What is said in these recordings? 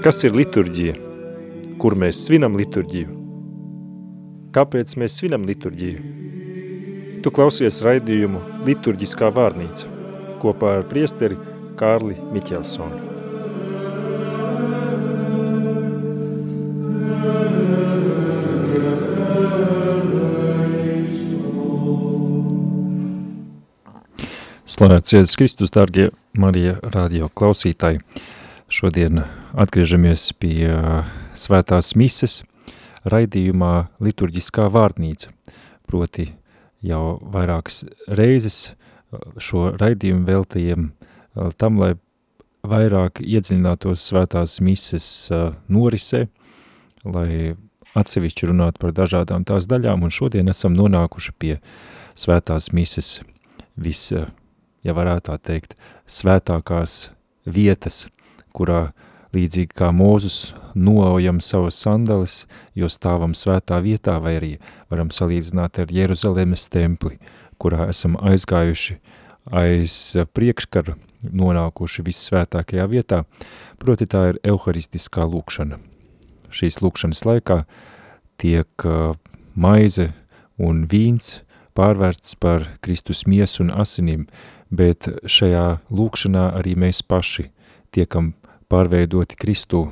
Kas ir liturģija? Kur mēs svinam liturģiju? Kāpēc mēs svinam liturģiju? Tu klausies raidījumu Liturģiskā vārnīca kopā ar priesteri Kārli Miķelsonu. Slavēts Jēzus Kristus, dārgie Marija radio klausītāji! Šodien atgriežamies pie uh, svētās mises raidījumā liturģiskā vārnīca. Proti jau vairākas reizes uh, šo raidījumu veltījiem uh, tam, lai vairāk iedziļinātos svētās mises norisē, lai atsevišķi runāt par dažādām tās daļām, un šodien esam nonākuši pie svētās mises vis, ja varētu tā teikt, svētākās vietas – kurā līdzīgi kā Mūzus noaujam savas sandalis, jo stāvam svētā vietā, vai arī varam salīdzināt ar Jeruzalemes templi, kurā esam aizgājuši aiz priekškaru, nonākuši vissvētākajā vietā, proti tā ir euharistiskā lūkšana. Šīs lūkšanas laikā tiek maize un vīns pārvērts par Kristus miesu un asinim, bet šajā lūkšanā arī mēs paši tiekam pārveidoti Kristū.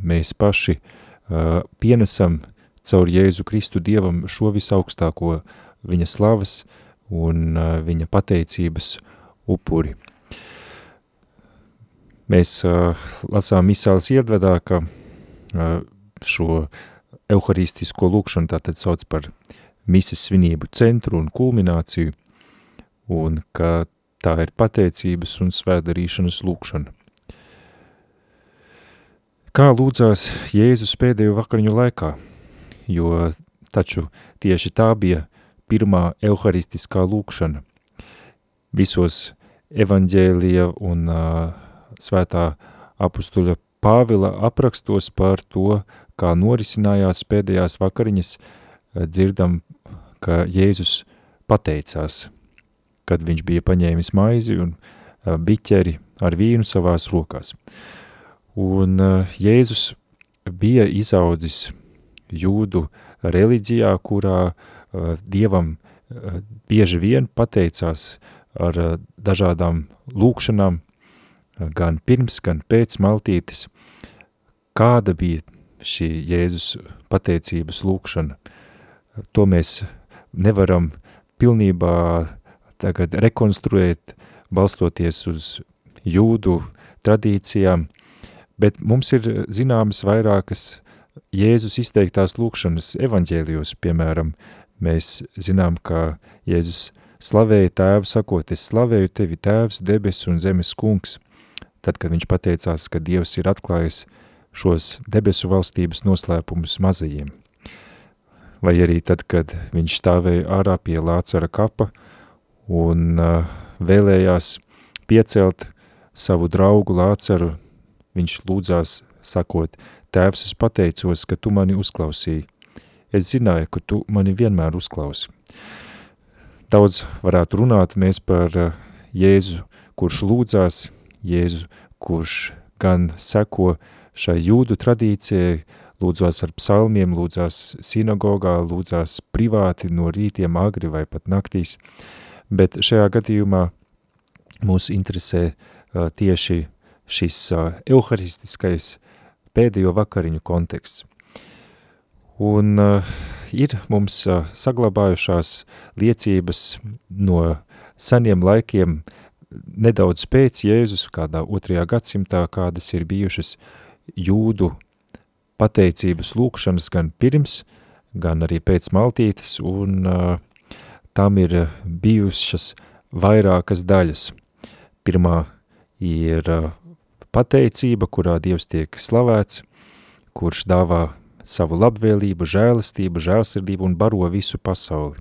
Mēs paši uh, pienesam caur Jēzu Kristu Dievam šo visaugstāko viņa slavas un uh, viņa pateicības upuri. Mēs uh, lasām misāles iedvedā, ka uh, šo euharistisko lūkšanu tātad sauc par mises svinību centru un kulmināciju, un ka tā ir pateicības un svētdarīšanas lūkšana. Kā lūdzās Jēzus pēdējo vakariņu laikā, jo taču tieši tā bija pirmā euharistiskā lūkšana. Visos evaņģēlija un uh, svētā apustuļa Pāvila aprakstos par to, kā norisinājās pēdējās vakariņas, dzirdam, ka Jēzus pateicās, kad viņš bija paņēmis maizi un biķeri ar vīnu savās rokās. Uh, Un eh, Jēzus bija izaudzis jūdu reliģijā, kurā uh, Dievam uh, bieži vien pateicās ar dažādām lūkšanām, gan pirms, gan pēc maltītes. Kāda bija šī Jēzus pateicības lūkšana? To mēs nevaram pilnībā tagad rekonstruēt, balstoties uz jūdu tradīcijām, bet mums ir eh, zināmas vairākas Jēzus izteiktās lūkšanas evaņģēlijos, piemēram, mēs zinām, ka Jēzus slavēja tēvu sakot, es slavēju tevi tēvs, debes un zemes kungs, tad, kad viņš pateicās, ka Dievs ir atklājis šos debesu valstības noslēpumus mazajiem. Vai arī tad, kad viņš stāvēja ārā pie Lācara kapa un uh, vēlējās piecelt savu draugu Lācaru Viņš lūdzās, sakot, Tēvs, es pateicos, ka tu mani uzklausīji. Es zināju, ka tu mani vienmēr uzklausi. Daudz varētu runāt mēs par eh, Jēzu, kurš lūdzās, Jēzu, kurš gan seko šai jūdu tradīcijai, lūdzās ar psalmiem, lūdzās sinagogā, lūdzās privāti no rītiem agri vai pat naktīs, bet šajā gadījumā mūs interesē uh, tieši šis uh, euharistiskais pēdējo vakariņu konteksts. Un uh, ir mums uh, saglabājušās liecības no seniem laikiem nedaudz pēc Jēzus, kādā otrajā gadsimtā, kādas ir bijušas jūdu pateicības lūkšanas gan pirms, gan arī pēc maltītes, un uh, tam ir bijušas vairākas daļas. Pirmā ir uh, pateicība, kurā Dievs tiek slavēts, kurš dāvā savu labvēlību, žēlistību, žēlsirdību un baro visu pasauli.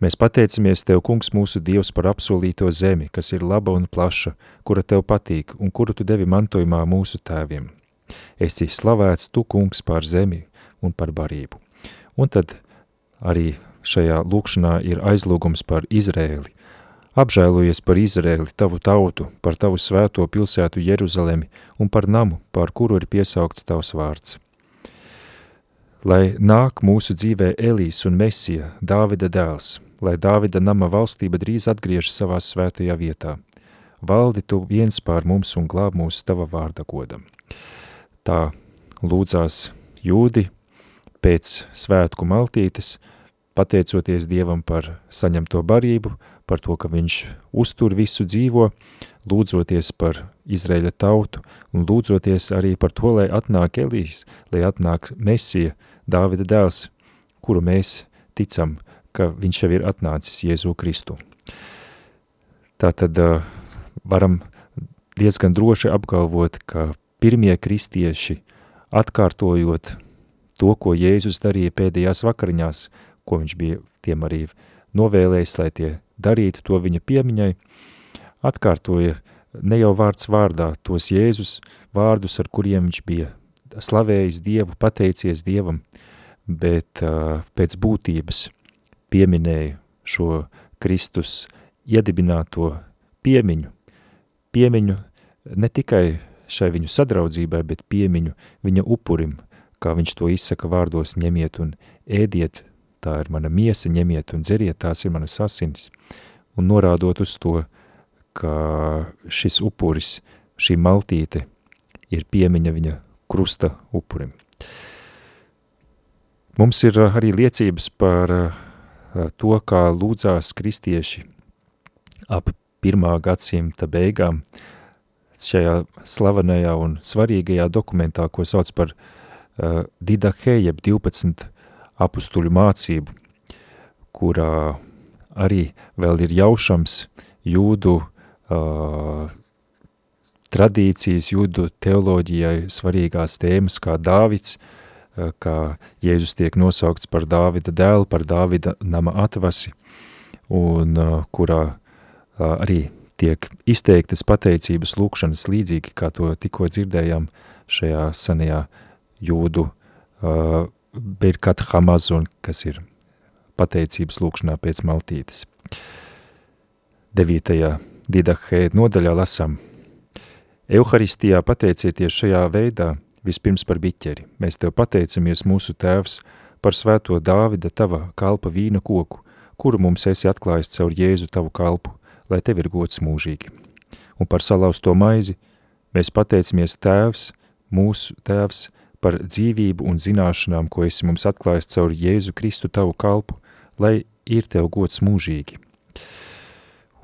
Mēs pateicamies Tev, kungs, mūsu Dievs par apsolīto zemi, kas ir laba un plaša, kura Tev patīk un kuru Tu devi mantojumā mūsu tēviem. Esi slavēts Tu, kungs, par zemi un par barību. Un tad arī šajā lūkšanā ir aizlūgums par Izrēli. Apžēlojies par Izrēli, tavu tautu, par tavu svēto pilsētu Jeruzalemi un par namu, par kuru ir piesaukts tavs vārds. Lai nāk mūsu dzīvē Elīs un Mesija, Dāvida dēls, lai Dāvida nama valstība drīz atgriežas savā svētajā vietā. Valdi tu viens pār mums un glāb mūsu tava vārda godam. Tā lūdzās jūdi pēc svētku maltītes, pateicoties Dievam par saņemto barību, par to, ka viņš uztur visu dzīvo, lūdzoties par Izraēļa tautu un lūdzoties arī par to, lai atnāk Elīs, lai atnāk Mesija, Dāvida dēls, kuru mēs ticam, ka viņš jau ir atnācis Jēzu Kristu. Tātad varam diezgan droši apgalvot, ka pirmie kristieši atkārtojot to, ko Jēzus darīja pēdējās vakariņās, ko viņš bija tiem arī novēlējis, lai tie darītu to viņa piemiņai, atkārtoja ne jau vārds vārdā tos Jēzus vārdus, ar kuriem viņš bija slavējis Dievu, pateicies Dievam, bet uh, pēc būtības pieminēja šo Kristus iedibināto piemiņu, piemiņu ne tikai šai viņu sadraudzībai, bet piemiņu viņa upurim, kā viņš to izsaka vārdos, ņemiet un ēdiet, tā ir mana miesa, ņemiet un dzeriet, tās ir manas asinis. Un norādot uz to, ka šis upuris, šī maltīte ir piemiņa viņa krusta upurim. Mums ir arī liecības par to, kā lūdzās kristieši ap pirmā gadsimta beigām šajā slavenajā un svarīgajā dokumentā, ko sauc par uh, Didahē, jeb 12 apustuļu mācību, kurā arī vēl ir jaušams jūdu uh, tradīcijas, jūdu teoloģijai svarīgās tēmas, kā Dāvids, uh, kā Jēzus tiek nosaukts par Dāvida dēlu, par Dāvida nama atvasi, un uh, kurā uh, arī tiek izteiktas pateicības lūkšanas līdzīgi, kā to tikko dzirdējām šajā senajā jūdu uh, Birkat Hamazun, kas ir pateicības lūkšanā pēc maltītes. 9. Didahē nodaļā lasam. Euharistijā pateicieties šajā veidā vispirms par biķeri. Mēs tev pateicamies mūsu tēvs par svēto Dāvida tava kalpa vīna koku, kuru mums esi atklājis caur Jēzu tavu kalpu, lai tev ir gods mūžīgi. Un par salauzto maizi mēs pateicamies tēvs, mūsu tēvs, par dzīvību un zināšanām, ko esi mums atklājis caur Jēzu Kristu tavu kalpu, lai ir tev gods mūžīgi.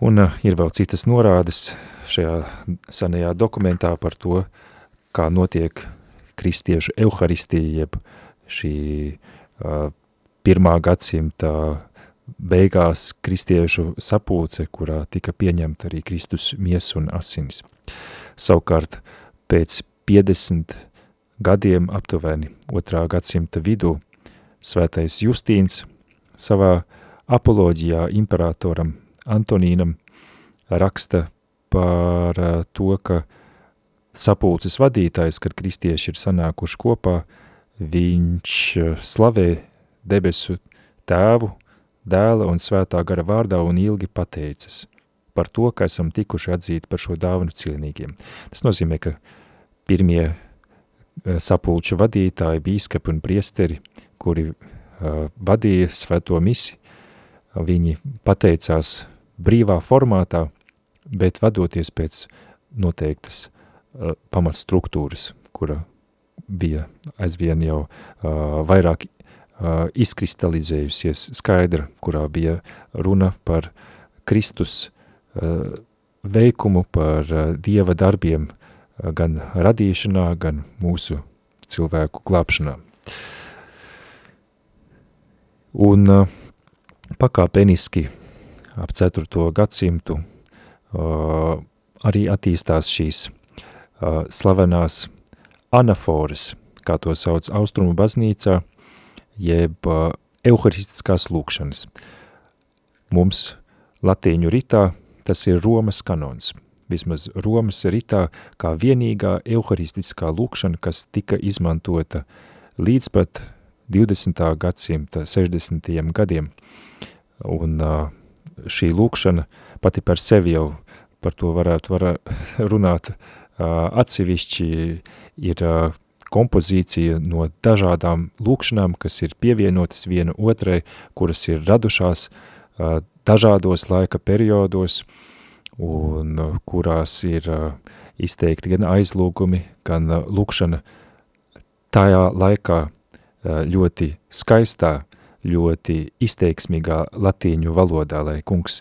Un uh, ir vēl citas norādes šajā senajā dokumentā par to, kā notiek kristiešu euharistija, jeb šī uh, pirmā gadsimta beigās kristiešu sapulce, kurā tika pieņemta arī Kristus mies un asinis. Savukārt pēc 50 gadiem aptuveni otrā gadsimta vidū svētais Justīns savā apoloģijā imperatoram Antonīnam raksta par eh, to, ka sapulces vadītājs, kad kristieši ir sanākuši kopā, viņš eh, slavē debesu tēvu, dēla un svētā gara vārdā un ilgi pateicas par to, ka esam tikuši atzīti par šo dāvanu cienīgiem. Tas nozīmē, ka pirmie sapulču vadītāji, bīskapi un priesteri, kuri uh, vadīja svēto misi, viņi pateicās brīvā formātā, bet vadoties pēc noteiktas uh, pamatstruktūras, kura bija aizvien jau uh, vairāk izkristalizējusies skaidra, kurā bija runa par Kristus veikumu, par Dieva darbiem, uh, gan radīšanā, gan mūsu cilvēku glābšanā. Un pakāpeniski ap 4. gadsimtu arī attīstās šīs slavenās anaforas, kā to sauc Austrumu baznīcā, jeb euharistiskās lūkšanas. Mums latīņu ritā tas ir Romas kanons – vismaz Romas ritā, kā vienīgā euharistiskā lūkšana, kas tika izmantota līdz pat 20. gadsimta 60. gadiem. Un šī lūkšana pati par sevi jau par to varētu var runāt atsevišķi, ir kompozīcija no dažādām lūkšanām, kas ir pievienotas viena otrai, kuras ir radušās dažādos laika periodos, un kurās ir izteikti gan aizlūgumi, gan lūkšana tajā laikā ļoti skaistā, ļoti izteiksmīgā latīņu valodā, lai kungs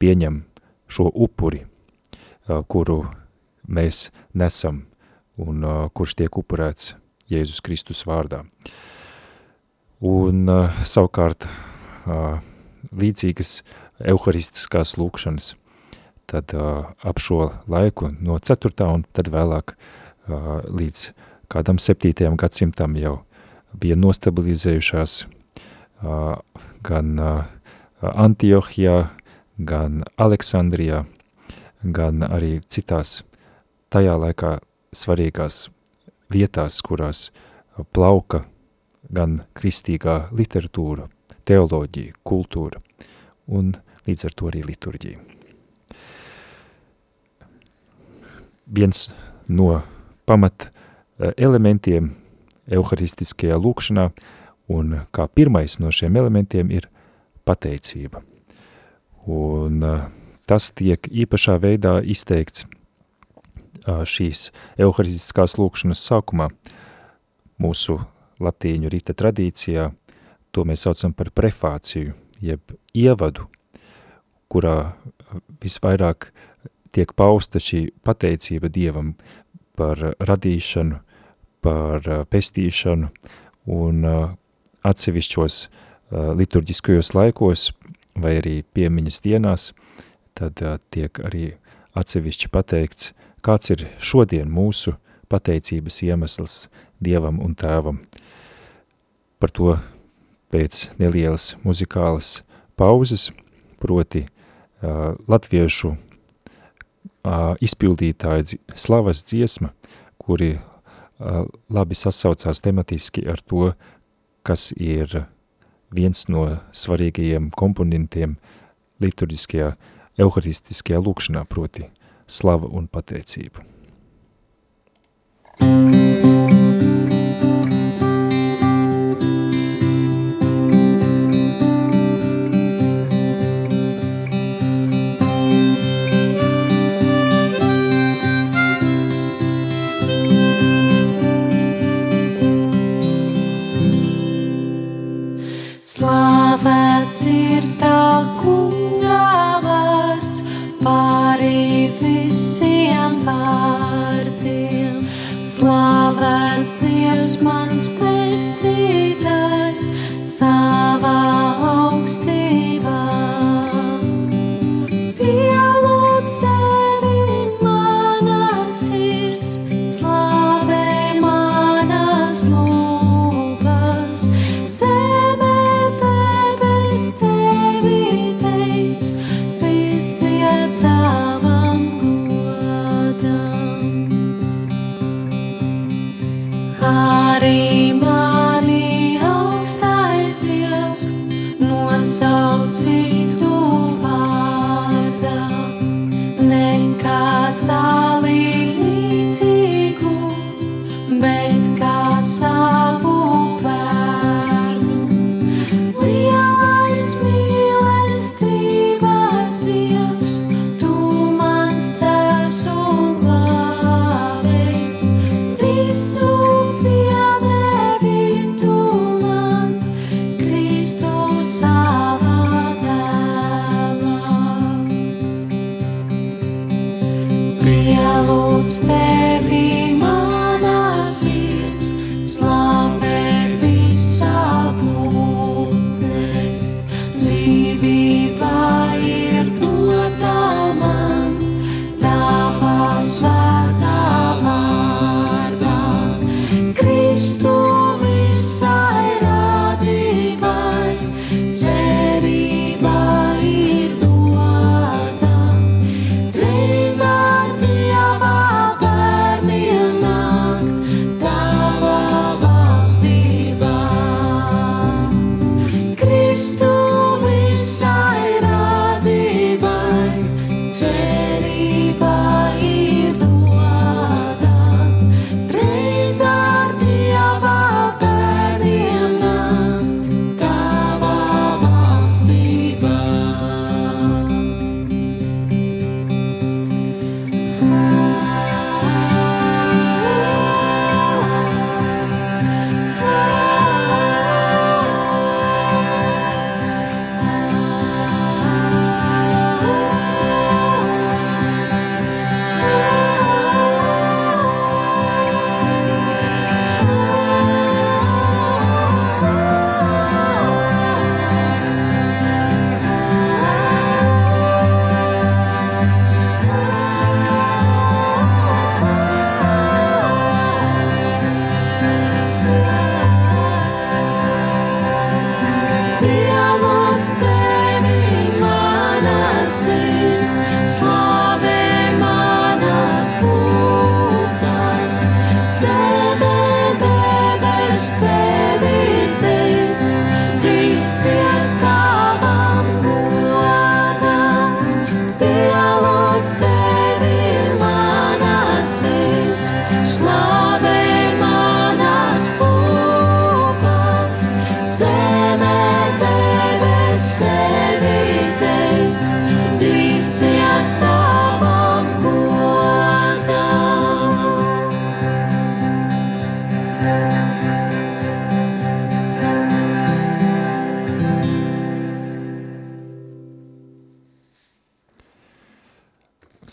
pieņem šo upuri, kuru mēs nesam un kurš tiek upurēts Jēzus Kristus vārdā. Un savukārt līdzīgas euharistiskās lūkšanas, tad ap šo laiku no 4. un tad vēlāk līdz kādam 7. gadsimtam jau bija nostabilizējušās gan Antiohijā, gan Aleksandrijā, gan arī citās tajā laikā svarīgās vietās, kurās plauka gan kristīgā literatūra, teoloģija, kultūra un līdz ar to arī liturģija. Viens no pamat eh, elementiem euharistiskajā lūkšanā un kā pirmais no šiem elementiem ir pateicība. Un uh, tas tiek īpašā veidā izteikts uh, šīs euharistiskās lūkšanas sākumā. Mūsu latīņu rita tradīcijā to mēs saucam par prefāciju, jeb ievadu, kurā visvairāk tiek pausta šī pateicība Dievam par radīšanu, par pestīšanu un atsevišķos liturģiskajos laikos vai arī piemiņas dienās, tad tiek arī atsevišķi pateikts, kāds ir šodien mūsu pateicības iemesls Dievam un Tēvam. Par to pēc nelielas muzikālas pauzes, proti uh, latviešu izpildītāja slavas dziesma, kuri labi sasaucās tematiski ar to, kas ir viens no svarīgajiem komponentiem liturģiskajā, euharistiskajā lūkšanā, proti slava un pateicība. dzīvībā ir tu.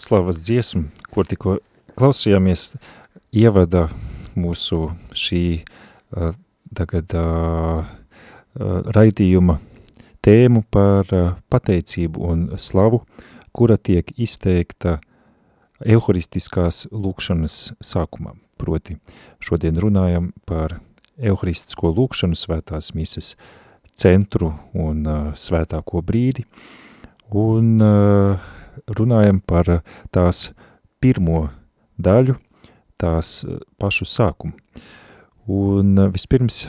Slavas dziesmu, kur tikko klausījāmies, ievada mūsu šī tagad raidījuma tēmu par pateicību un slavu, kura tiek izteikta euharistiskās lūkšanas sākumā. Proti, šodien runājam par euharistisko lūkšanu svētās mises centru un svētāko brīdi, un uh, runājam par tās pirmo daļu, tās pašu sākumu. Un uh, vispirms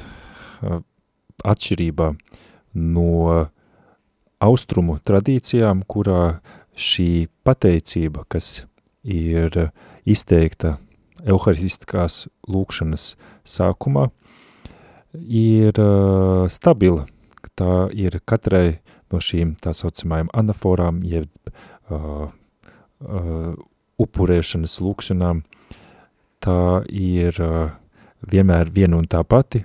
atšķirībā no austrumu tradīcijām, kurā šī pateicība, kas ir izteikta euharistiskās lūkšanas sākumā, ir stabila. Tā ir katrai no šīm tā saucamajām anaforām, jeb uh, uh, upurēšanas lūkšanām, tā ir uh, vienmēr viena un tā pati,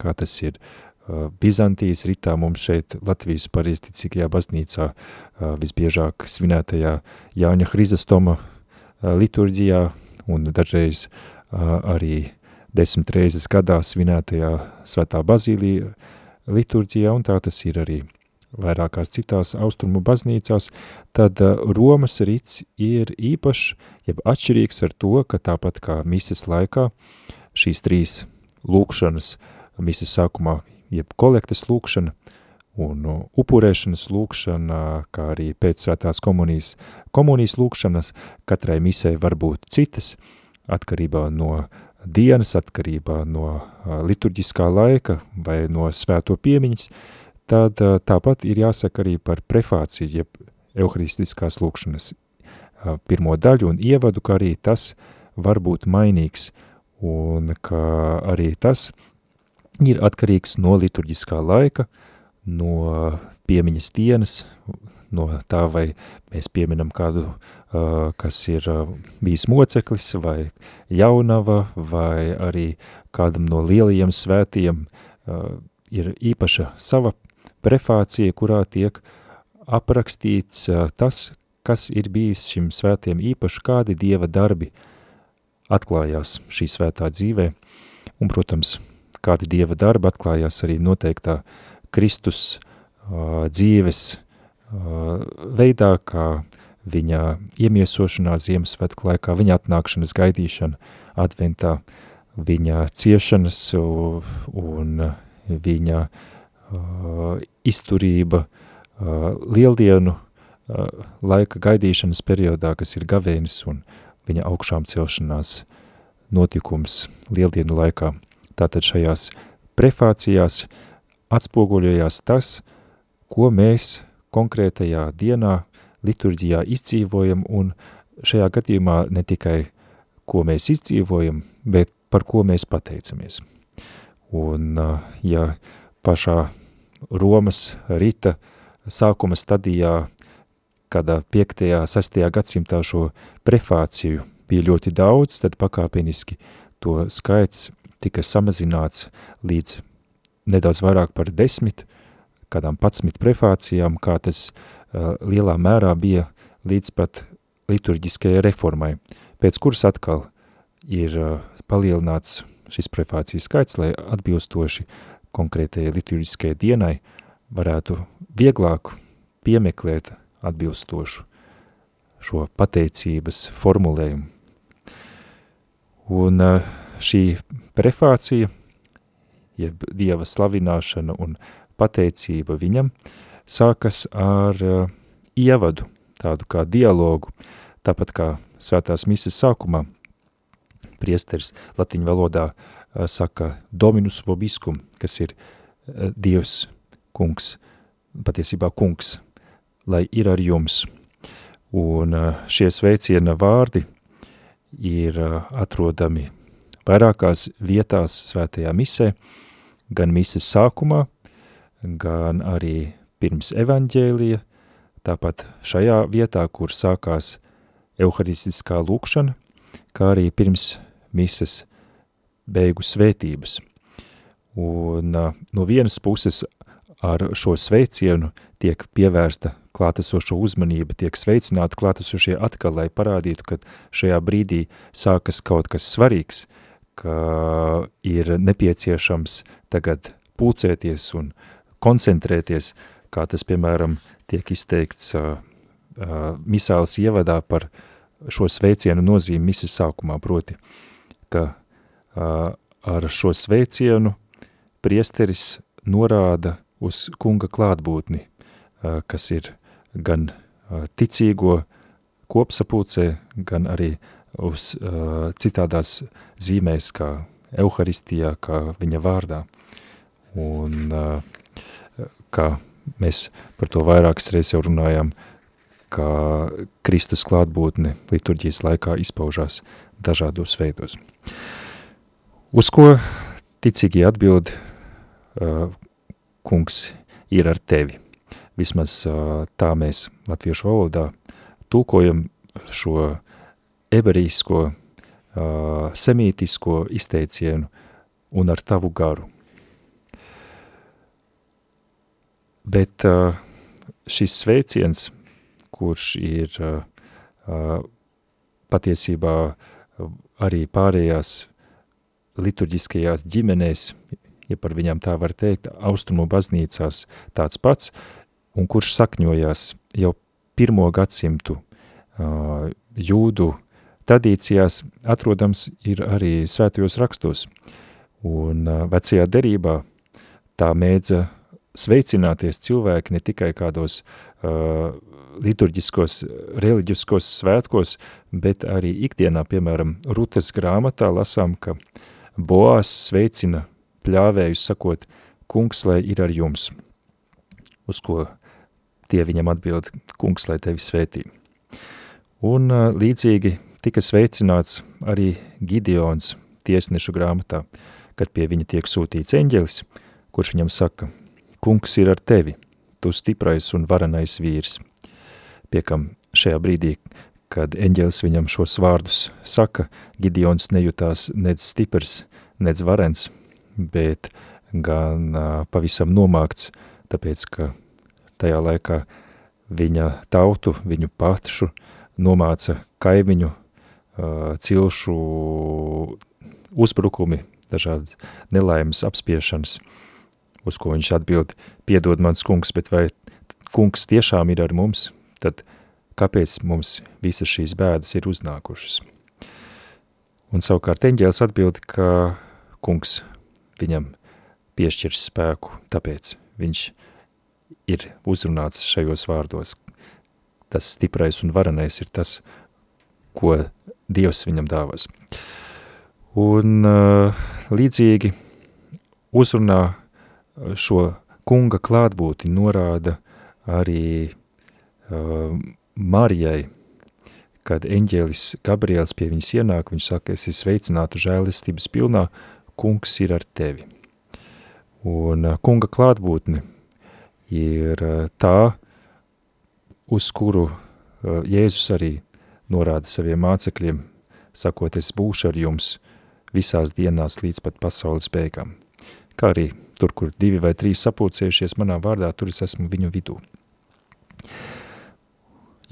kā tas ir uh, Bizantijas ritā mums šeit Latvijas pareizticīgajā baznīcā uh, visbiežāk svinētajā Jāņa Hrizastoma uh, liturģijā un dažreiz uh, arī desmit reizes gadā svinētajā svētā bazīlija liturģijā, un tā tas ir arī vairākās citās austrumu baznīcās, tad Romas rits ir īpašs, jeb atšķirīgs ar to, ka tāpat kā mises laikā šīs trīs lūkšanas, mises sākumā, jeb kolektas lūkšana un upurēšanas lūkšana, kā arī pēc svētās komunijas, komunijas lūkšanas, katrai misē var būt citas, atkarībā no dienas, atkarībā no liturģiskā laika vai no svēto piemiņas, tad tāpat ir jāsaka arī par prefāciju, jeb euharistiskās lūkšanas pirmo daļu un ievadu, ka arī tas var būt mainīgs un ka arī tas ir atkarīgs no liturģiskā laika, no piemiņas dienas, no tā, vai mēs pieminam kādu, uh, kas ir bijis moceklis, vai jaunava, vai arī kādam no lielajiem svētiem ir īpaša sava prefācija, kurā tiek aprakstīts uh, tas, kas ir bijis šim svētiem īpaši, kādi dieva darbi atklājās šī svētā dzīvē, un, protams, kādi dieva darbi atklājās arī noteiktā Kristus uh, dzīves veidā, kā viņa iemiesošanā Ziemassvētku laikā, viņa atnākšanas gaidīšana adventā, viņa ciešanas un viņa uh, izturība uh, lieldienu uh, laika gaidīšanas periodā, kas ir gavēnis un viņa augšām celšanās notikums lieldienu laikā. Tātad šajās prefācijās atspoguļojās tas, ko mēs konkrētajā dienā liturģijā izdzīvojam un šajā gadījumā ne tikai ko mēs izdzīvojam, bet par ko mēs pateicamies. Un ja pašā Romas rita sākuma stadijā, kādā 5. 6. gadsimtā šo prefāciju bija ļoti daudz, tad pakāpeniski to skaits tika samazināts līdz nedaudz vairāk par desmit, kādām 11 prefācijām, kā tas uh, lielā mērā bija līdz pat liturģiskajai reformai, pēc kuras atkal ir uh, palielināts šis prefācijas skaits, lai atbilstoši konkrētajai liturģiskajai dienai varētu vieglāk piemeklēt atbilstošu šo pateicības formulējumu. Un uh, šī prefācija, jeb Dieva slavināšana un pateicība viņam sākas ar uh, ievadu, tādu kā dialogu, tāpat kā svētās mises sākumā priesteris latiņu valodā uh, saka dominus vobiskum, kas ir uh, Dievs kungs, patiesībā kungs, lai ir ar jums. Un uh, šie sveiciena vārdi ir atrodami vairākās vietās svētajā misē, gan mises sākumā, gan arī pirms evaņģēlija, tāpat šajā vietā, kur sākās euharistiskā lūkšana, kā arī pirms mises beigu svētības. Un no vienas puses ar šo sveicienu tiek pievērsta klātesošo uzmanība, tiek sveicināti klātesošie atkal, lai parādītu, ka šajā brīdī sākas kaut kas svarīgs, ka ir nepieciešams tagad pulcēties un koncentrēties, kā tas, piemēram, tiek izteikts uh, uh, misāles ievadā par šo sveicienu nozīmi misas sākumā, proti, ka uh, ar šo sveicienu priesteris norāda uz kunga klātbūtni, uh, kas ir gan uh, ticīgo kopsapulcē, gan arī uz uh, citādās zīmēs, kā Euharistijā, kā viņa vārdā. Un uh, kā mēs par to vairākas reizes jau runājām, kā Kristus klātbūtne liturģijas laikā izpaužās dažādos veidos. Uz ko ticīgi atbild uh, kungs ir ar tevi. Vismaz uh, tā mēs latviešu valodā tūkojam šo eberīsko, uh, semītisko izteicienu un ar tavu garu. Bet uh, šis sveiciens, kurš ir uh, uh, patiesībā arī pārējās liturģiskajās ģimenēs, ja par viņām tā var teikt, austrumu baznīcās tāds pats, un kurš sakņojās jau pirmo gadsimtu uh, jūdu tradīcijās atrodams ir arī svētajos rakstos, un uh, vecajā derībā tā mēdza sveicināties cilvēki ne tikai kādos uh, liturģiskos, reliģiskos svētkos, bet arī ikdienā, piemēram, Rutes grāmatā lasām, ka Boās sveicina pļāvēju sakot, kungs, lai ir ar jums, uz ko tie viņam atbild, kungs, lai tevi svētī. Un līdzīgi tika sveicināts arī Gideons tiesnešu grāmatā, kad pie viņa tiek sūtīts eņģelis, kurš viņam saka, kungs ir ar tevi, tu stiprais un varenais vīrs. Pie kam šajā brīdī, kad eņģelis viņam šos vārdus saka, Gideons nejūtās nec stiprs, nec varens, bet gan uh, pavisam nomākts, tāpēc, ka tajā laikā viņa tautu, viņu pašu nomāca kaimiņu cilšu uzbrukumi, dažādas nelaimes apspiešanas, uz ko viņš atbild, piedod mans kungs, bet vai kungs tiešām ir ar mums, tad kāpēc mums visas šīs bēdas ir uznākušas? Un savukārt eņģēls atbild, ka kungs viņam piešķirs spēku, tāpēc viņš ir uzrunāts šajos vārdos. Tas stiprais un varenais ir tas, ko Dievs viņam dāvās. Un uh, līdzīgi uzrunā šo kunga klātbūti norāda arī uh, Marijai, kad eņģēlis Gabriels pie viņas ienāk, viņš saka, es esmu sveicināta žēlistības pilnā, kungs ir ar tevi. Un uh, kunga klātbūtne ir uh, tā, uz kuru uh, Jēzus arī norāda saviem mācekļiem, sakot, es būšu ar jums visās dienās līdz pat pasaules beigām. Kā arī tur, kur divi vai trīs sapulcējušies manā vārdā, tur es esmu viņu vidū.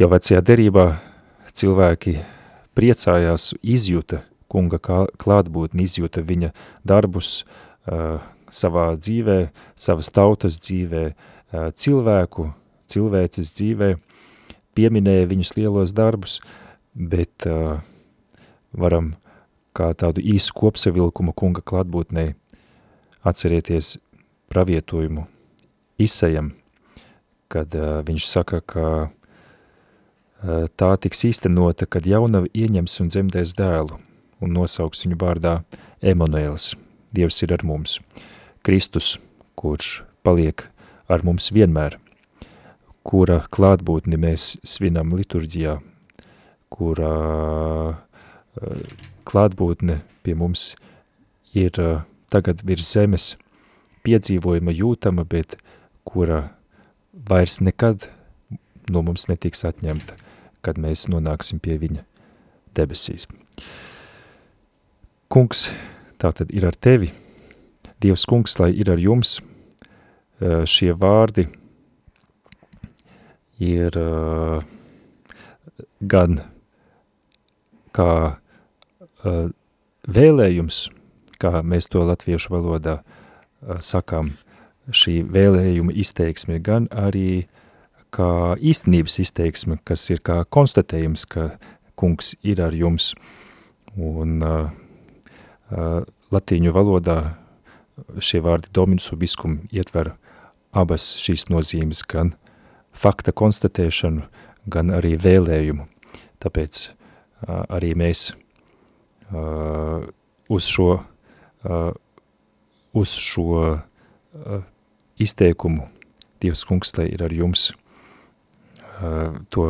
Jau vecajā derībā cilvēki priecājās, izjuta kunga klātbūtni, izjuta viņa darbus uh, savā dzīvē, savas tautas dzīvē, uh, cilvēku, cilvēces dzīvē, pieminēja viņus lielos darbus, bet uh, varam kā tādu īsu kopsavilkumu kunga klātbūtnē atcerieties pravietojumu Isajam, kad uh, viņš saka, ka uh, tā tiks īstenota, kad jaunava ieņems un dzemdēs dēlu un nosauks viņu vārdā Emanuēls, Dievs ir ar mums, Kristus, kurš paliek ar mums vienmēr, kura klātbūtni mēs svinam liturģijā kurā klātbūtne pie mums ir tagad virs zemes piedzīvojuma jūtama, bet kura vairs nekad no mums netiks atņemta, kad mēs nonāksim pie viņa debesīs. Kungs, tā tad ir ar tevi, Dievs kungs, lai ir ar jums, šie vārdi ir gan kā vēlējums, kā mēs to latviešu valodā sakām, šī vēlējuma izteiksme, gan arī kā īstenības izteiksme, kas ir kā konstatējums, ka kungs ir ar jums. Un uh, uh, latīņu valodā šie vārdi dominus ubiskum ietver abas šīs nozīmes, gan fakta konstatēšanu, gan arī vēlējumu. Tāpēc uh, arī mēs uh, uz šo, uh, uz šo uh, izteikumu Dievs kungs, lai ir ar jums, to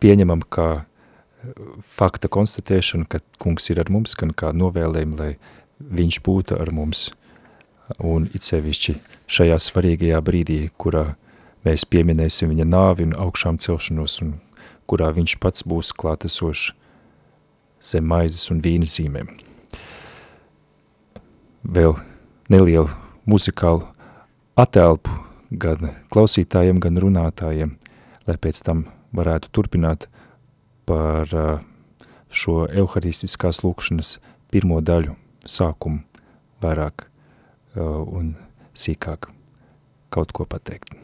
pieņemam kā fakta konstatēšanu, ka kungs ir ar mums, gan kā novēlējumu, lai viņš būtu ar mums. Un it sevišķi šajā svarīgajā brīdī, kurā mēs pieminēsim viņa nāvi un augšām celšanos, un kurā viņš pats būs klātesošs zem maizes un vīna zīmēm. Vēl nelielu muzikālu atelpu gan klausītājiem, gan runātājiem, lai pēc tam varētu turpināt par šo euharistiskās lūkšanas pirmo daļu sākumu vairāk un sīkāk kaut ko pateikt.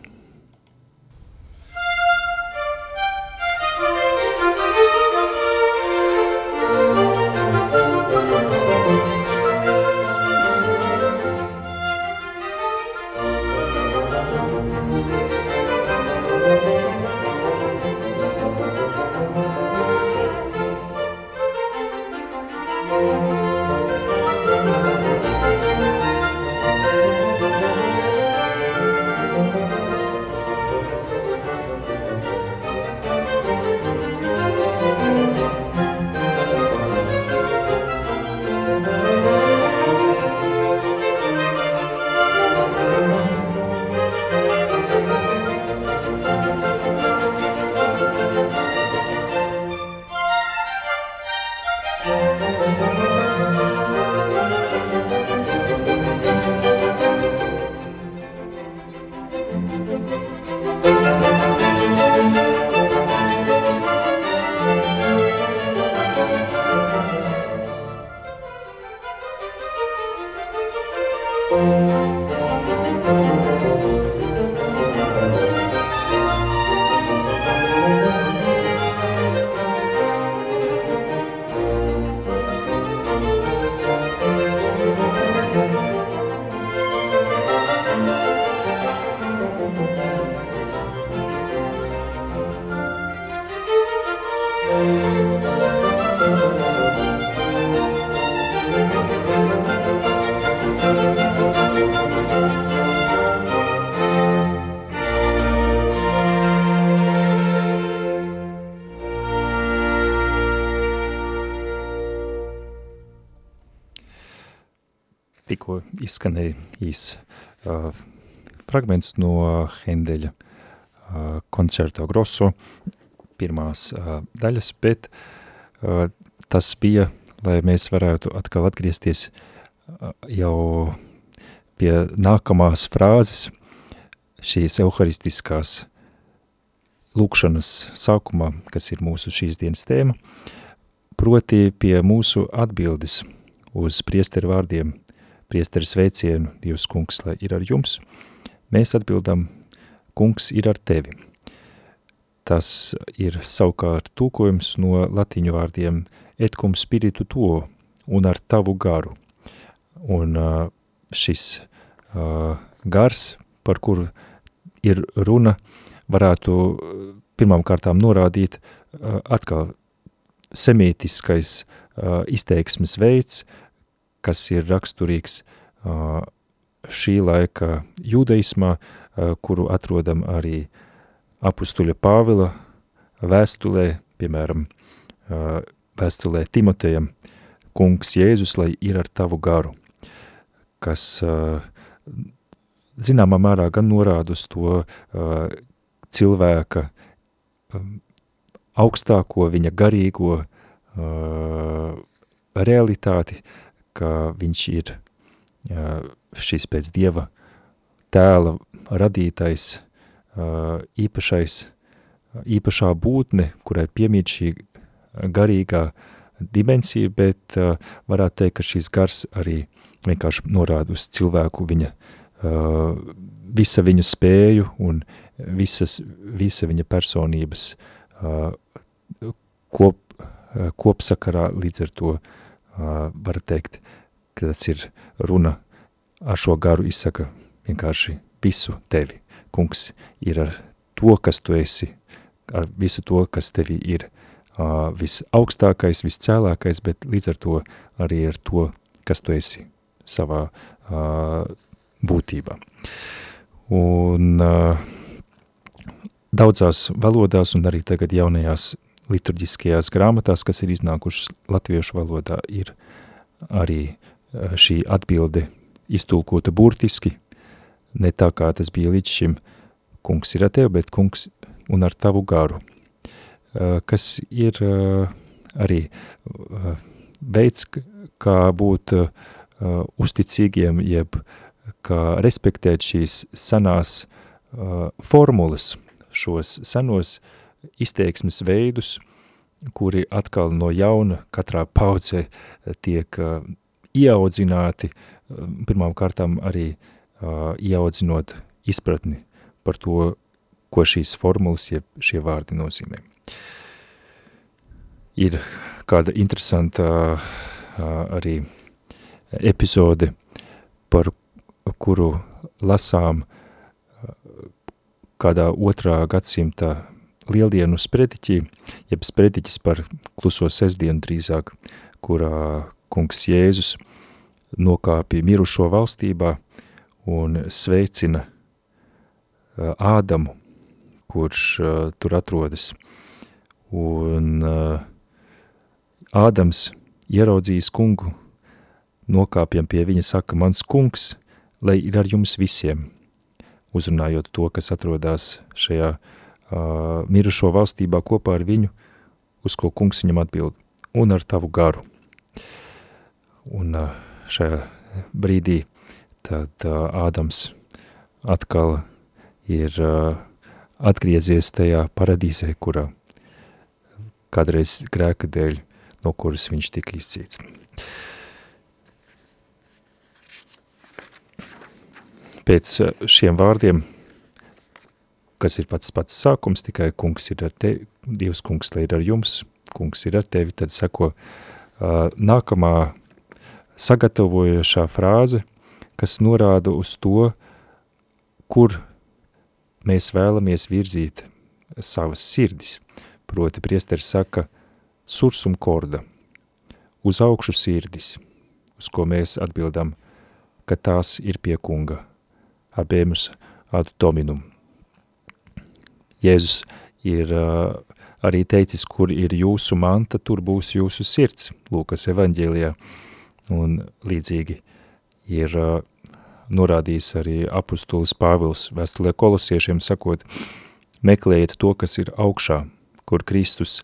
Izskanēja īs uh, fragments no Hendeļa uh, koncerto grosso pirmās uh, daļas, bet uh, tas bija, lai mēs varētu atkal atgriezties uh, jau pie nākamās frāzes šīs euharistiskās lūkšanas sākumā, kas ir mūsu šīs dienas tēma, proti pie mūsu atbildes uz priesteru vārdiem – priesteris veicienu, Dievs kungs, lai ir ar jums, mēs atbildam, kungs ir ar tevi. Tas ir savukārt tūkojums no latiņu vārdiem et cum spiritu tuo un ar tavu garu. Un šis gars, par kuru ir runa, varētu pirmām kārtām norādīt atkal semītiskais izteiksmes veids, uh, kas ir raksturīgs šī laika jūdaismā, kuru atrodam arī apustuļa Pāvila vēstulē, piemēram, vēstulē Timotejam, kungs Jēzus, lai ir ar tavu garu, kas zināmā mērā gan norāda uz to cilvēka augstāko, viņa garīgo realitāti, ka viņš ir šis pēc Dieva tēla radītais īpašais, īpašā būtne, kurai piemīt šī garīgā dimensija, bet varētu teikt, ka šis gars arī vienkārši norāda uz cilvēku viņa, visa viņa spēju un visas, visa viņa personības kop, kopsakarā līdz ar to var teikt, ka tas ir runa ar šo garu izsaka vienkārši visu tevi. Kungs ir ar to, kas tu esi, ar visu to, kas tevi ir uh, visaugstākais, viscēlākais, bet līdz ar to arī ar to, kas tu esi savā uh, būtībā. Un daudzās valodās un arī tagad jaunajās liturģiskajās grāmatās, kas ir iznākušas latviešu valodā, ir arī šī atbilde iztulkota burtiski, ne tā kā tas bija līdz šim, kungs ir ar tevi, bet kungs un ar tavu garu, kas ir arī veids, kā būt uzticīgiem, jeb kā respektēt šīs senās formulas, šos senos izteiksmes veidus, kuri atkal no jauna katrā paudzē tiek ieaudzināti, pirmām kārtām arī uh, ieaudzinot izpratni par to, ko šīs formulas, jeb šie vārdi nozīmē. Ir kāda interesanta uh, arī epizode, par kuru lasām uh, kādā otrā gadsimta lieldienu sprediķī, jeb sprediķis par kluso sestdienu drīzāk, kurā kungs Jēzus nokāpja mirušo valstībā un sveicina Ādamu, kurš tur atrodas. Un Ādams ieraudzījis kungu, nokāpjam pie viņa, saka, mans kungs, lai ir ar jums visiem, uzrunājot to, kas atrodas šajā uh, mirušo valstībā kopā ar viņu, uz ko kungs viņam atbild, un ar tavu garu. Un šajā brīdī tad Ādams atkal ir atgriezies tajā paradīzē, kurā kādreiz grēka dēļ, no kuras viņš tika izcīts. Pēc šiem vārdiem, kas ir pats pats sākums, tikai kungs ir ar tevi, Dievs kungs, lai ir ar jums, kungs ir ar tevi, tad sako uh, nākamā sagatavojošā frāze, kas norāda uz to, kur mēs vēlamies virzīt savas sirdis. Proti priesteris saka sursum korda, uz augšu sirdis, uz ko mēs atbildam, ka tās ir pie kunga, abēmus ad dominum. Jēzus ir arī teicis, kur ir jūsu manta, tur būs jūsu sirds, Lūkas evaņģēlijā. Un līdzīgi ir norādījis arī apustulis Pāvils vēstulē kolosiešiem sakot, meklējiet to, kas ir augšā, kur Kristus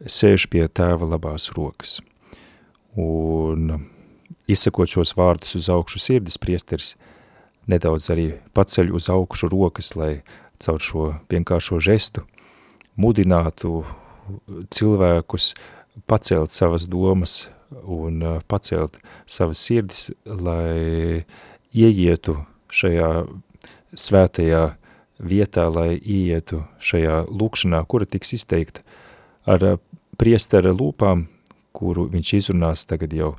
sēž pie tēva labās rokas. Un izsakot šos vārdus uz augšu sirdis, priesteris nedaudz arī paceļ uz augšu rokas, lai caur šo vienkāršo žestu mudinātu cilvēkus pacelt savas domas un uh, pacelt savas sirdis, lai ieietu šajā svētajā vietā, lai ieietu šajā lūkšanā, kura tiks izteikta ar uh, priestera lūpām, kuru viņš izrunās tagad jau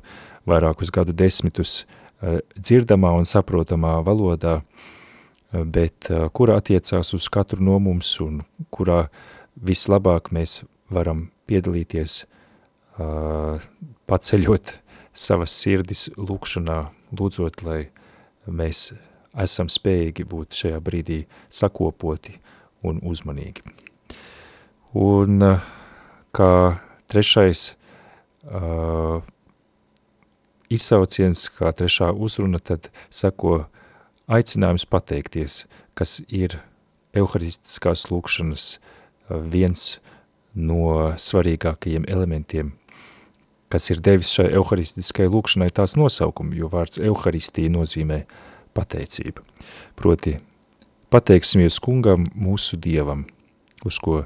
vairākus gadu desmitus uh, dzirdamā un saprotamā valodā, bet kura attiecās uz katru no mums un kurā vislabāk mēs varam piedalīties paceļot savas sirdis lūkšanā, lūdzot, lai mēs esam spējīgi būt šajā brīdī sakopoti un uzmanīgi. Un kā trešais uh, izsauciens, kā trešā uzruna, tad sako aicinājums pateikties, kas ir euharistiskās lūkšanas viens no svarīgākajiem elementiem kas ir devis šai euharistiskai lūkšanai tās nosaukumu, jo vārds euharistija nozīmē pateicība. Proti, pateiksimies kungam mūsu dievam, uz ko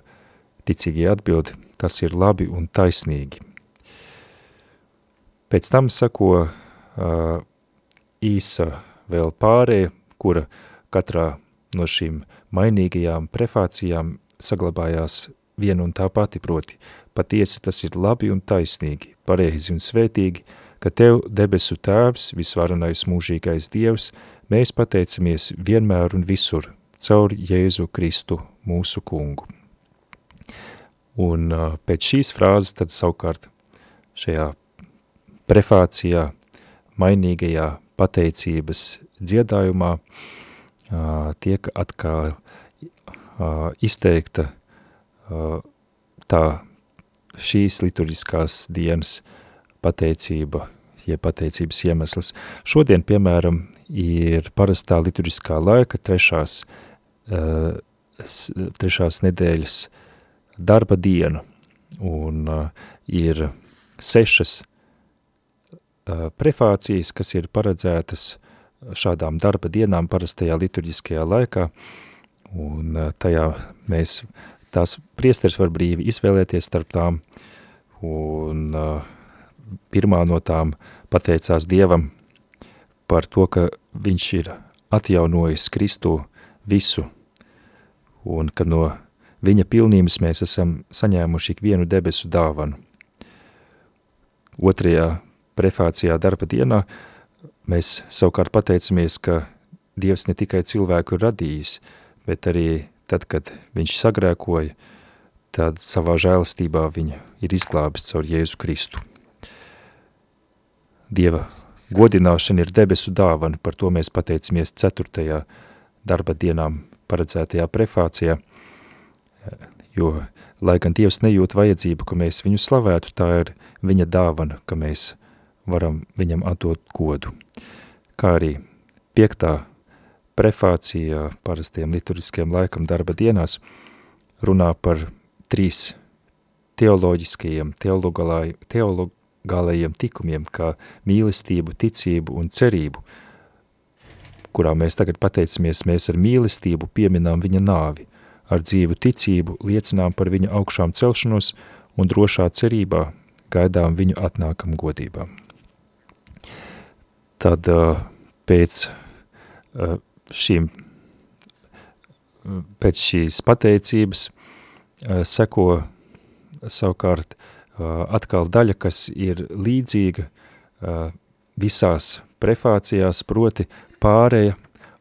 ticīgie atbild, tas ir labi un taisnīgi. Pēc tam sako uh, īsa vēl pārēja, kura katrā no šīm mainīgajām prefācijām saglabājās viena un tā pati proti. Patiesi tas ir labi un taisnīgi, pareizi un svētīgi, ka Tev, debesu Tēvs, visvarenais mūžīgais Dievs, mēs pateicamies vienmēr un visur, caur Jēzu Kristu, mūsu kungu. Un pēc šīs frāzes tad savukārt šajā prefācijā, mainīgajā pateicības dziedājumā tiek atkal izteikta tā šīs liturģiskās dienas pateicība, jeb pateicības iemesls. Šodien, piemēram, ir parastā liturģiskā laika trešās, trešās nedēļas darba diena, un ir sešas uh, prefācijas, kas ir paredzētas šādām darba dienām parastajā liturģiskajā laikā, un tajā mēs tās priesteris var brīvi izvēlēties starp tām, un pirmā no tām pateicās Dievam par to, ka viņš ir atjaunojis Kristu visu, un ka no viņa pilnības mēs esam saņēmuši ikvienu debesu dāvanu. Otrajā prefācijā darba dienā mēs savukārt pateicamies, ka Dievs ne tikai cilvēku ir radījis, bet arī tad, kad viņš sagrēkoja, tad savā žēlastībā viņa ir izglābis caur Jēzu Kristu. Dieva godināšana ir debesu dāvana, par to mēs pateicamies ceturtajā darba dienām paredzētajā prefācijā, jo, lai gan Dievs nejūt vajadzību, ka mēs viņu slavētu, tā ir viņa dāvana, ka mēs varam viņam atdot godu. Kā arī piektā prefācija parastiem liturgiskiem laikam darba dienās runā par trīs teoloģiskajiem, teologālajiem tikumiem, kā mīlestību, ticību un cerību, kurā mēs tagad pateicamies, mēs ar mīlestību pieminām viņa nāvi, ar dzīvu ticību liecinām par viņa augšām celšanos un drošā cerībā gaidām viņu atnākam godībām. Tad pēc šīm, pēc šīs pateicības seko savukārt atkal daļa, kas ir līdzīga visās prefācijās, proti pārēja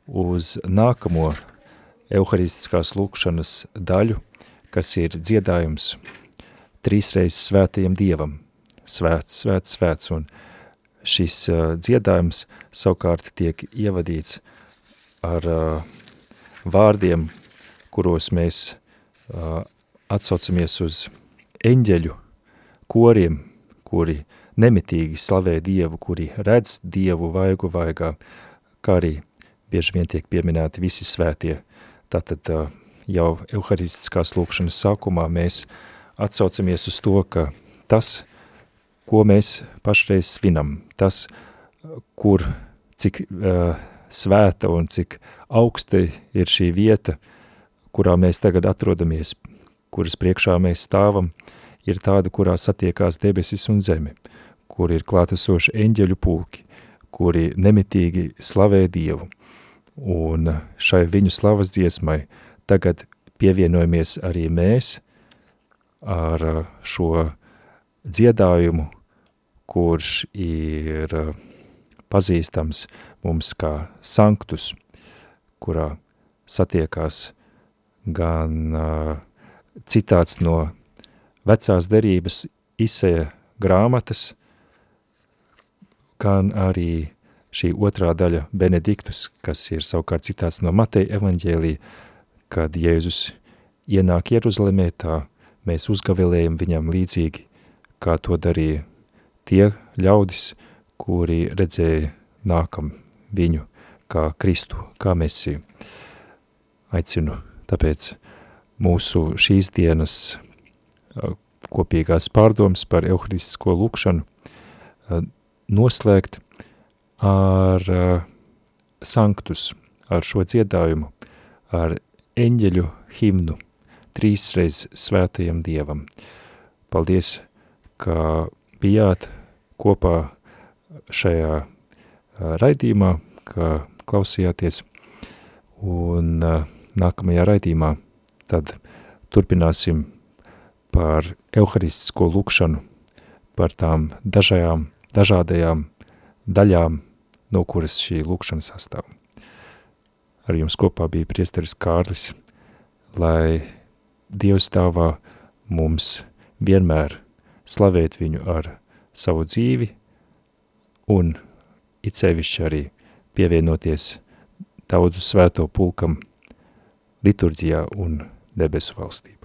uz nākamo euharistiskās lūkšanas daļu, kas ir dziedājums trīsreiz svētajam Dievam, svēts, svēts, svēts, un šis dziedājums savukārt tiek ievadīts ar uh, vārdiem, kuros mēs uh, atsaucamies uz eņģeļu koriem, kuri nemitīgi slavē Dievu, kuri redz Dievu vaigu vaigā, kā arī bieži vien tiek pieminēti visi svētie. Tātad uh, jau euharistiskās lūkšanas sākumā mēs atsaucamies uz to, ka tas, ko mēs pašreiz svinam, tas, kur, cik uh, svēta un cik augsta ir šī vieta, kurā mēs tagad atrodamies, kuras priekšā mēs stāvam, ir tāda, kurā satiekās debesis un zemi, kur ir klātesoši eņģeļu pulki, kuri nemitīgi slavē Dievu. Un šai viņu slavas dziesmai tagad pievienojamies arī mēs ar šo dziedājumu, kurš ir pazīstams mums kā sanktus, kurā satiekās gan uh, citāts no vecās derības izseja grāmatas, gan arī šī otrā daļa Benediktus, kas ir savukārt citāts no Mateja evaņģēlī, kad Jēzus ienāk Jeruzalemē, tā mēs uzgavilējam viņam līdzīgi, kā to darīja tie ļaudis, kuri redzēja nākam viņu kā Kristu, kā Mesiju. Aicinu tāpēc mūsu šīs dienas kopīgās pārdomas par euharistisko lūkšanu noslēgt ar sanktus ar šo dziedājumu, ar eņģeļu himnu, trīsreiz svētajam Dievam. Paldies, ka bijāt kopā šajā raidījumā, ka klausījāties, un nākamajā raidījumā tad turpināsim par euharistisko lūkšanu, par tām dažajām, dažādajām daļām, no kuras šī lūkšana sastāv. Ar jums kopā bija priesteris Kārlis, lai Dievs stāvā mums vienmēr slavēt viņu ar savu dzīvi un it sevišķi arī pievienoties daudzu svēto pulkam liturģijā un debesu valstī.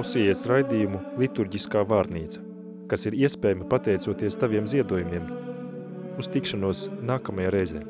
Klausījies raidījumu Liturģiskā vārnīca, kas ir iespējama pateicoties taviem ziedojumiem. Uz tikšanos nākamajā reizē.